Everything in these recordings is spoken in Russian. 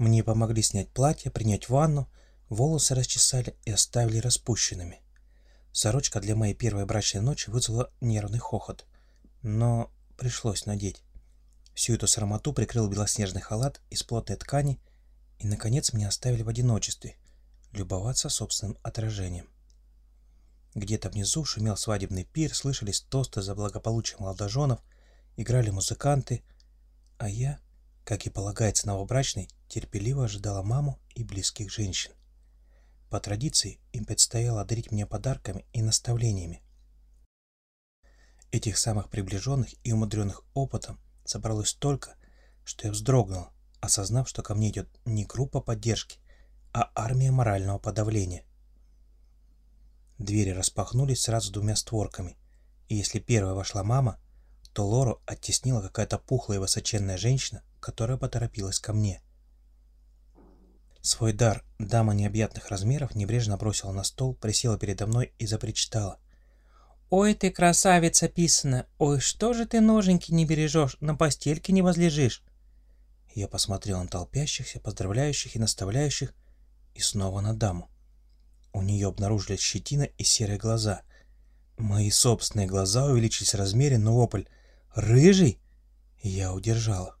Мне помогли снять платье, принять ванну, волосы расчесали и оставили распущенными. Сорочка для моей первой брачной ночи вызвала нервный хохот, но пришлось надеть. Всю эту срамоту прикрыл белоснежный халат из плотной ткани, и, наконец, меня оставили в одиночестве, любоваться собственным отражением. Где-то внизу шумел свадебный пир, слышались тосты за благополучие молодоженов, играли музыканты, а я как и полагается новобрачной, терпеливо ожидала маму и близких женщин. По традиции им предстояло одарить меня подарками и наставлениями. Этих самых приближенных и умудренных опытом собралось столько, что я вздрогнул, осознав, что ко мне идет не группа поддержки, а армия морального подавления. Двери распахнулись сразу двумя створками, и если первая вошла мама, то Лору оттеснила какая-то пухлая высоченная женщина, которая поторопилась ко мне. Свой дар дама необъятных размеров небрежно бросила на стол, присела передо мной и запричитала. «Ой ты, красавица писана! Ой, что же ты ноженьки не бережешь, на постельке не возлежишь!» Я посмотрел на толпящихся, поздравляющих и наставляющих, и снова на даму. У нее обнаружились щетина и серые глаза. Мои собственные глаза увеличились в размере, но вопль «Рыжий?» я удержала.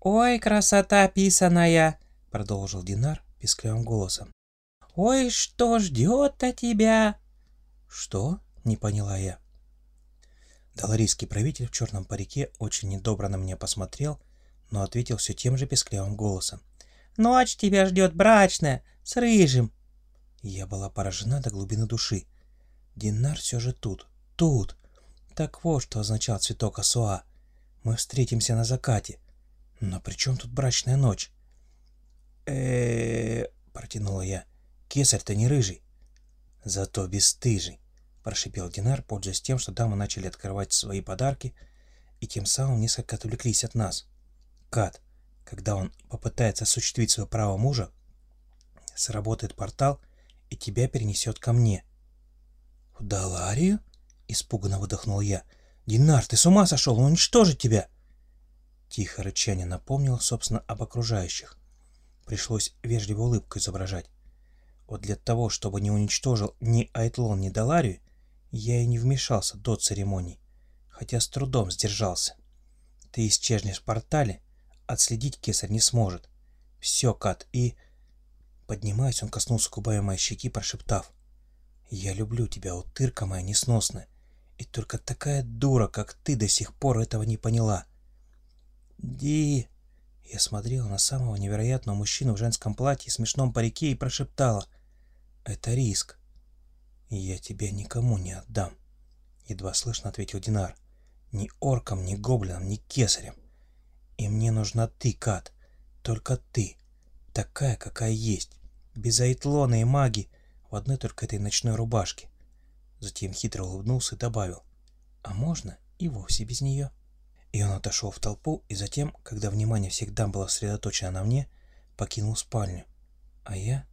«Ой, красота писаная!» — продолжил Динар писклявым голосом. «Ой, что ждет-то тебя?» «Что?» — не поняла я. Доларийский правитель в черном парике очень недобро на меня посмотрел, но ответил все тем же песклявым голосом. «Ночь тебя ждет брачная, с рыжим!» Я была поражена до глубины души. Динар все же тут, тут. Так вот, что означал цветок Асуа. Мы встретимся на закате. Но при чем тут брачная ночь? э протянула я. Кесарь-то не рыжий. Зато бесстыжий, прошипел Динар, пользуясь тем, что дамы начали открывать свои подарки и тем самым несколько отвлеклись от нас. Кат, когда он попытается осуществить свое право мужа, сработает портал и тебя перенесет ко мне. — В Даларию? — испуганно выдохнул я. — Динар, ты с ума сошел? Он уничтожит тебя! — Тихо рычание напомнило, собственно, об окружающих. Пришлось вежливую улыбку изображать. Вот для того, чтобы не уничтожил ни Айтлон, ни Даларию, я и не вмешался до церемоний, хотя с трудом сдержался. Ты исчезнешь в портале, отследить кесарь не сможет. Все, Кат, и... Поднимаясь, он коснулся губами моей щеки, прошептав. «Я люблю тебя, утырка моя несносная, и только такая дура, как ты, до сих пор этого не поняла». «Ди...» Я смотрела на самого невероятного мужчину в женском платье и смешном парике и прошептала. «Это риск. Я тебя никому не отдам», — едва слышно ответил Динар. «Ни оркам, ни гоблинам, ни кесарям. И мне нужна ты, Кат, только ты, такая, какая есть, без айтлона и маги, в одной только этой ночной рубашке». Затем хитро улыбнулся и добавил. «А можно и вовсе без нее?» И он отошел в толпу, и затем, когда внимание всех дам было сосредоточено на мне, покинул спальню. А я...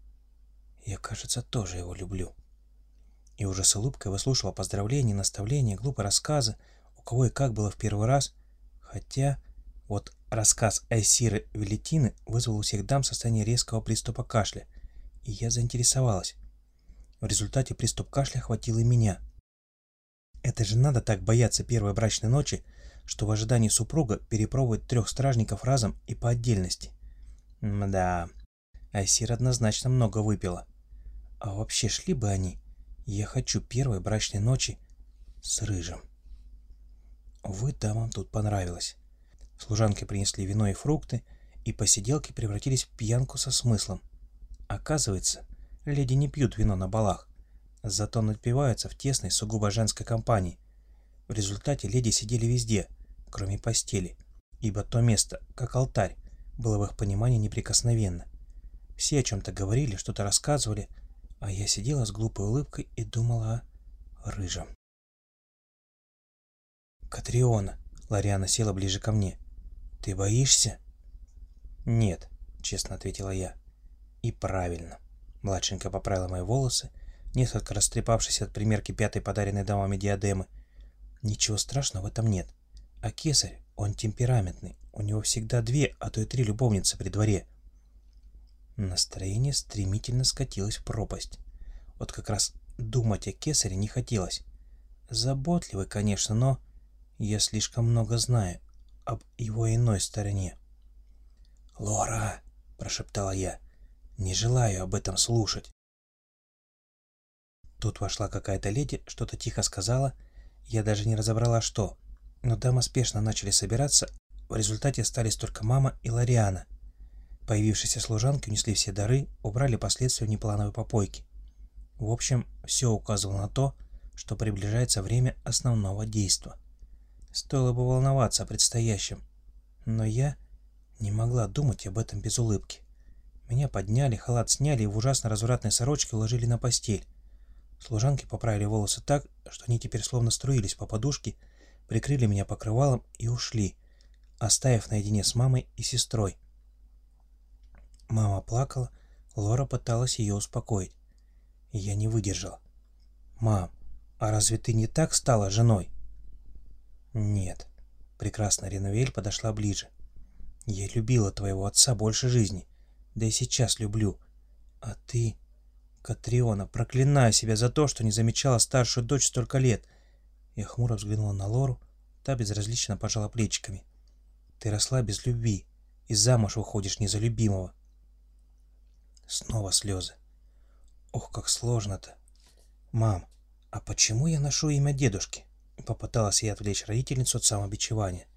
Я, кажется, тоже его люблю. И уже с улыбкой выслушивал поздравления, наставления, глупые рассказы, у кого и как было в первый раз. Хотя вот рассказ Айсиры Велетины вызвал у всех дам состояние резкого приступа кашля, и я заинтересовалась. В результате приступ кашля охватил и меня. Это же надо так бояться первой брачной ночи, что в ожидании супруга перепробует трех стражников разом и по отдельности. Мда, Айсир однозначно много выпила. А вообще шли бы они. Я хочу первой брачной ночи с Рыжим. Увы, дамам тут понравилось. Служанки принесли вино и фрукты, и посиделки превратились в пьянку со смыслом. Оказывается, леди не пьют вино на балах, зато напиваются в тесной сугубо женской компании, в результате леди сидели везде, кроме постели, ибо то место, как алтарь, было в их понимании неприкосновенно. Все о чем-то говорили, что-то рассказывали, а я сидела с глупой улыбкой и думала о рыжем. «Катриона!» — Лариана села ближе ко мне. «Ты боишься?» «Нет», — честно ответила я. «И правильно». Младшенькая поправила мои волосы, несколько растрепавшись от примерки пятой подаренной дамами диадемы, Ничего страшного в этом нет. А кесарь, он темпераментный, у него всегда две, а то и три любовницы при дворе. Настроение стремительно скатилось в пропасть. Вот как раз думать о кесаре не хотелось. Заботливый, конечно, но я слишком много знаю об его иной стороне. «Лора!» — прошептала я. «Не желаю об этом слушать». Тут вошла какая-то леди, что-то тихо сказала. Я даже не разобрала, что. Но дамы спешно начали собираться. В результате остались только мама и Лариана. Появившиеся служанки унесли все дары, убрали последствия неплановой попойки. В общем, все указывало на то, что приближается время основного действа. Стоило бы волноваться о предстоящем. Но я не могла думать об этом без улыбки. Меня подняли, халат сняли и в ужасно развратной сорочке уложили на постель. Служанки поправили волосы так, что они теперь словно струились по подушке, прикрыли меня покрывалом и ушли, оставив наедине с мамой и сестрой. Мама плакала, Лора пыталась ее успокоить. Я не выдержал. «Мам, а разве ты не так стала женой?» «Нет». Прекрасная Ренуэль подошла ближе. «Я любила твоего отца больше жизни. Да и сейчас люблю. А ты...» Катриона, проклинаю себя за то, что не замечала старшую дочь столько лет. Я хмуро взглянула на Лору, та безразлично пожала плечиками. Ты росла без любви, и замуж выходишь не за любимого. Снова слезы. Ох, как сложно-то. Мам, а почему я ношу имя дедушки? Попыталась я отвлечь родительницу от самобичевания.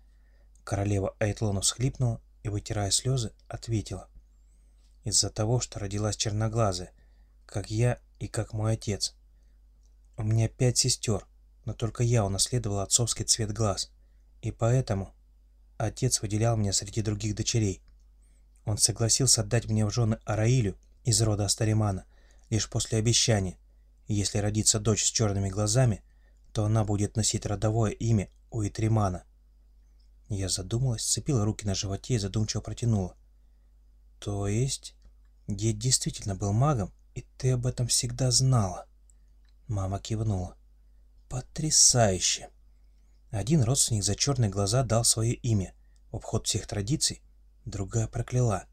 Королева Айтлону всхлипнула и, вытирая слезы, ответила. Из-за того, что родилась черноглазая, как я и как мой отец. У меня пять сестер, но только я унаследовал отцовский цвет глаз, и поэтому отец выделял меня среди других дочерей. Он согласился отдать мне в жены Араилю из рода Астаримана лишь после обещания, если родится дочь с черными глазами, то она будет носить родовое имя Уитримана. Я задумалась, сцепила руки на животе и задумчиво протянула. То есть, дед действительно был магом «И ты об этом всегда знала?» Мама кивнула. «Потрясающе!» Один родственник за черные глаза дал свое имя, в обход всех традиций, другая прокляла.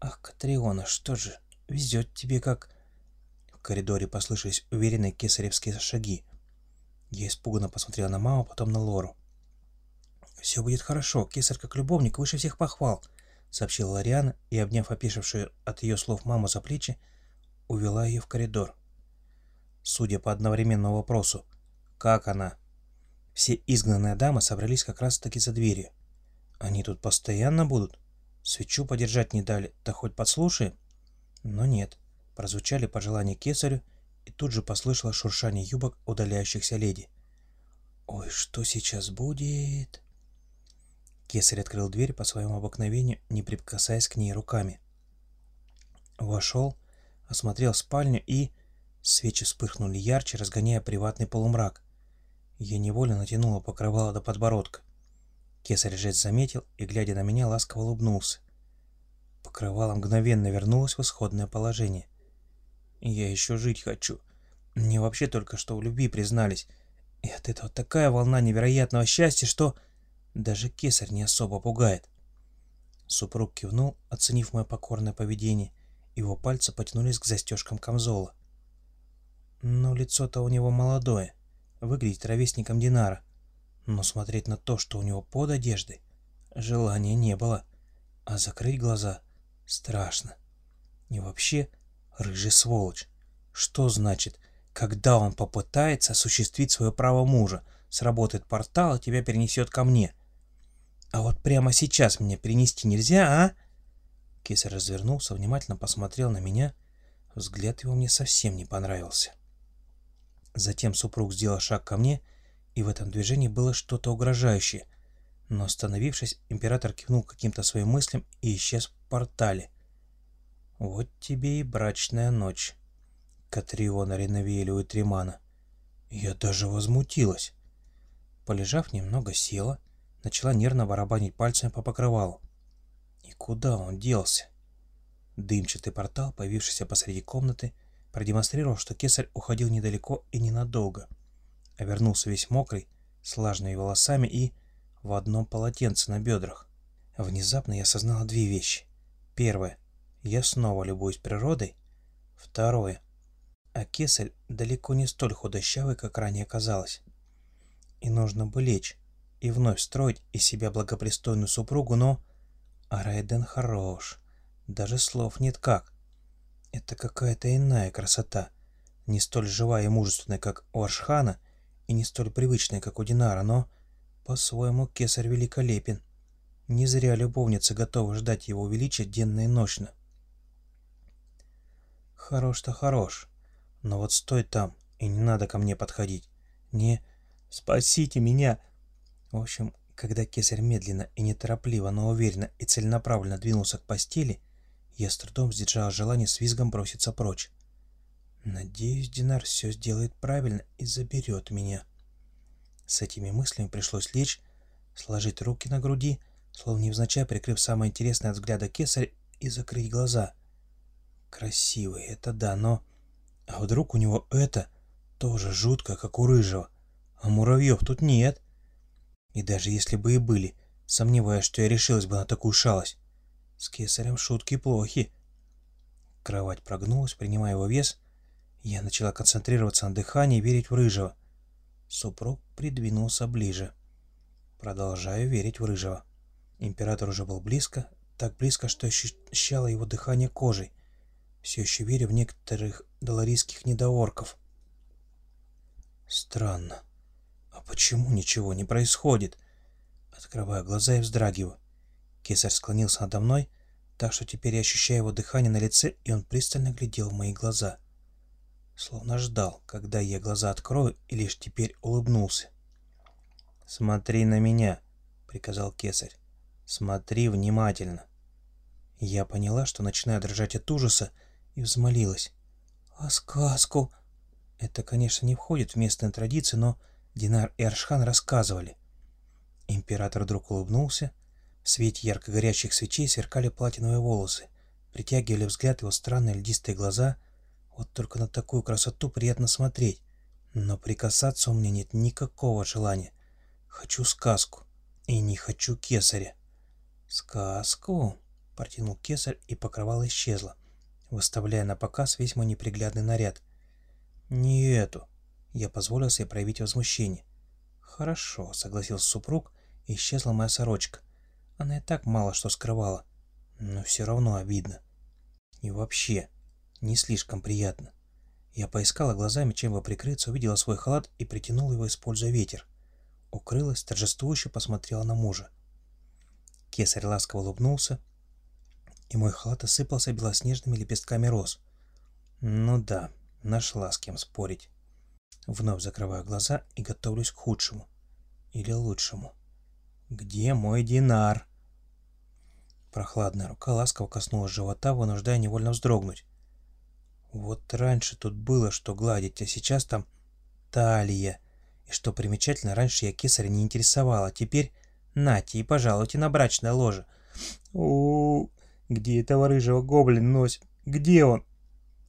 «Ах, Катриона, что же, везет тебе как...» В коридоре послышались уверенные кесаревские шаги. Я испуганно посмотрела на маму, потом на Лору. «Все будет хорошо, кесарь как любовник выше всех похвал», — сообщила Лариана и, обняв опешившую от ее слов маму за плечи, увела ее в коридор. Судя по одновременному вопросу «Как она?», все изгнанные дамы собрались как раз-таки за дверью. Они тут постоянно будут? Свечу подержать не дали, да хоть подслушаем? Но нет, прозвучали пожелания кесарю, и тут же послышалось шуршание юбок удаляющихся леди. «Ой, что сейчас будет?» Кесарь открыл дверь по своему обыкновению, не прикасаясь к ней руками. Вошел, осмотрел спальню и... Свечи вспыхнули ярче, разгоняя приватный полумрак. Я невольно натянула покрывало до подбородка. Кесарь жесть заметил и, глядя на меня, ласково улыбнулся. Покрывало мгновенно вернулось в исходное положение. Я еще жить хочу. Мне вообще только что в любви признались. И от этого такая волна невероятного счастья, что даже кесарь не особо пугает. Супруг кивнул, оценив мое покорное поведение, его пальцы потянулись к застежкам камзола. Но лицо-то у него молодое, выглядит ровесником Динара. Но смотреть на то, что у него под одеждой, желания не было. А закрыть глаза страшно. И вообще, рыжий сволочь. Что значит, когда он попытается осуществить свое право мужа, сработает портал и тебя перенесет ко мне? А вот прямо сейчас меня перенести нельзя, а? Кесарь развернулся, внимательно посмотрел на меня. Взгляд его мне совсем не понравился. Затем супруг сделал шаг ко мне, и в этом движении было что-то угрожающее. Но остановившись, император кивнул каким-то своим мыслям и исчез в портале. Вот тебе и брачная ночь, Катриона Реновиэля Уитримана. Я даже возмутилась. Полежав немного, села, начала нервно барабанить пальцами по покрывалу. И куда он делся? Дымчатый портал, появившийся посреди комнаты, продемонстрировал, что кесарь уходил недалеко и ненадолго. А вернулся весь мокрый, с влажными волосами и в одном полотенце на бедрах. Внезапно я осознала две вещи. Первое. Я снова любуюсь природой. Второе. А кесарь далеко не столь худощавый, как ранее казалось. И нужно бы лечь и вновь строить из себя благопристойную супругу, но... А Райден хорош. Даже слов нет как. Это какая-то иная красота. Не столь живая и мужественная, как у Аршхана, и не столь привычная, как у Динара, но по-своему кесарь великолепен. Не зря любовницы готовы ждать его величия денно и ночно. Хорош-то хорош, но вот стой там, и не надо ко мне подходить. Не «Спасите меня!» В общем, когда кесарь медленно и неторопливо, но уверенно и целенаправленно двинулся к постели, я с трудом сдержал желание с визгом броситься прочь. Надеюсь, Динар все сделает правильно и заберет меня. С этими мыслями пришлось лечь, сложить руки на груди, словно невзначай прикрыв самое интересное от взгляда кесарь, и закрыть глаза. Красивый, это да, но... А вдруг у него это тоже жутко, как у рыжего? А муравьев тут нет. И даже если бы и были, сомневаюсь, что я решилась бы на такую шалость. С кесарем шутки плохи. Кровать прогнулась, принимая его вес. Я начала концентрироваться на дыхании и верить в рыжего. Супруг придвинулся ближе. Продолжаю верить в рыжего. Император уже был близко, так близко, что ощущала его дыхание кожей. Все еще верю в некоторых доларийских недоорков. Странно. А почему ничего не происходит? Открываю глаза и вздрагиваю. Кесарь склонился надо мной, так что теперь я ощущаю его дыхание на лице, и он пристально глядел в мои глаза. Словно ждал, когда я глаза открою, и лишь теперь улыбнулся. «Смотри на меня», — приказал кесарь. «Смотри внимательно». Я поняла, что начинаю дрожать от ужаса, и взмолилась. «А сказку?» Это, конечно, не входит в местные традиции, но Динар и Аршхан рассказывали. Император вдруг улыбнулся, в свете ярко горящих свечей сверкали платиновые волосы, притягивали взгляд его странные льдистые глаза. Вот только на такую красоту приятно смотреть. Но прикасаться у меня нет никакого желания. Хочу сказку. И не хочу кесаря. «Сказку?» — протянул кесарь, и покрывало исчезло, выставляя на показ весь мой неприглядный наряд. «Не эту». Я позволил себе проявить возмущение. «Хорошо», — согласился супруг, исчезла моя сорочка. Она и так мало что скрывала, но все равно обидно. И вообще, не слишком приятно. Я поискала глазами, чем бы прикрыться, увидела свой халат и притянула его, используя ветер. Укрылась, торжествующе посмотрела на мужа. Кесарь ласково улыбнулся, и мой халат осыпался белоснежными лепестками роз. Ну да, нашла с кем спорить. Вновь закрываю глаза и готовлюсь к худшему. Или лучшему. «Где мой динар?» Прохладная рука ласково коснулась живота, вынуждая невольно вздрогнуть. Вот раньше тут было что гладить, а сейчас там талия. И что примечательно, раньше я кесаря не интересовала, теперь нате и пожалуйте на брачное ложе. у, -у, -у где этого рыжего гоблин носит? Где он?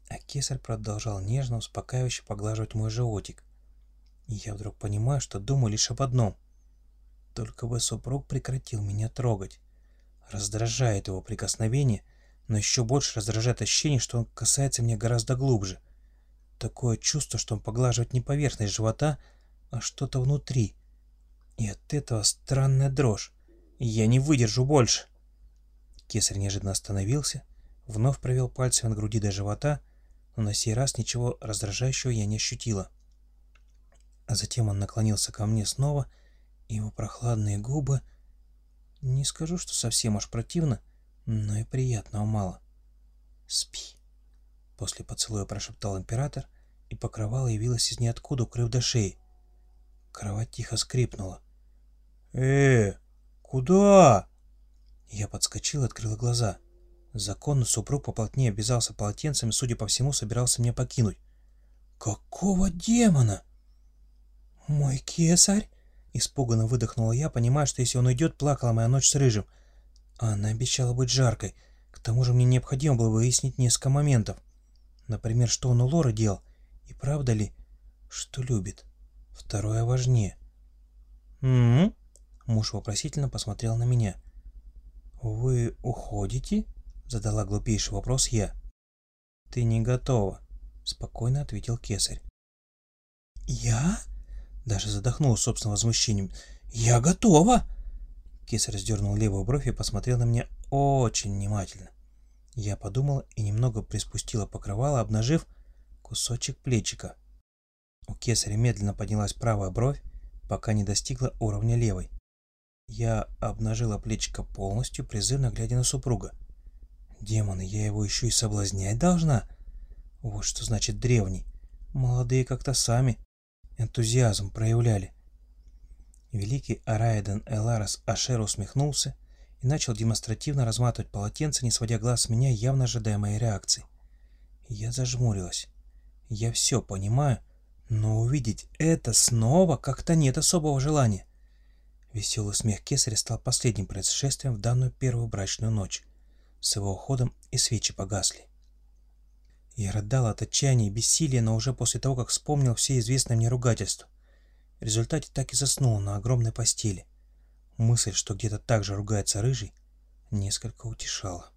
А кесарь продолжал нежно, успокаивающе поглаживать мой животик. И я вдруг понимаю, что думаю лишь об одном — только бы супруг прекратил меня трогать. Раздражает его прикосновение, но еще больше раздражает ощущение, что он касается меня гораздо глубже. Такое чувство, что он поглаживает не поверхность живота, а что-то внутри. И от этого странная дрожь. Я не выдержу больше. Кесарь неожиданно остановился, вновь провел пальцем от груди до живота, но на сей раз ничего раздражающего я не ощутила. А затем он наклонился ко мне снова его прохладные губы... Не скажу, что совсем аж противно, но и приятного мало. «Спи!» После поцелуя прошептал император, и покрывало явилось из ниоткуда, укрыв до шеи. Кровать тихо скрипнула. «Э, куда?» Я подскочил и открыл глаза. Законный супруг поплотнее обвязался полотенцем и, судя по всему, собирался меня покинуть. «Какого демона?» «Мой кесарь?» Испуганно выдохнула я, понимая, что если он уйдет, плакала моя ночь с Рыжим. Она обещала быть жаркой. К тому же мне необходимо было выяснить несколько моментов. Например, что он у Лоры делал, и правда ли, что любит. Второе важнее. м м Муж вопросительно посмотрел на меня. «Вы уходите?» Задала глупейший вопрос я. Ты не готова, спокойно ответил кесарь. Я? Даже задохнулся собственным возмущением. Я готова! Кесарь сдернул левую бровь и посмотрел на меня очень внимательно. Я подумала и немного приспустила покрывало, обнажив кусочек плечика. У кесаря медленно поднялась правая бровь, пока не достигла уровня левой. Я обнажила плечико полностью, призывно глядя на супруга. Демоны, я его еще и соблазнять должна? Вот что значит древний. Молодые как-то сами энтузиазм проявляли. Великий Араиден Эларас Ашер усмехнулся и начал демонстративно разматывать полотенце, не сводя глаз с меня, явно ожидая моей реакции. Я зажмурилась. Я все понимаю, но увидеть это снова как-то нет особого желания. Веселый смех кесаря стал последним происшествием в данную первую брачную ночь. С его уходом и свечи погасли. Я рыдал от отчаяния и бессилия, но уже после того, как вспомнил все известные мне ругательства. В результате так и заснул на огромной постели. Мысль, что где-то так же ругается рыжий, несколько утешала.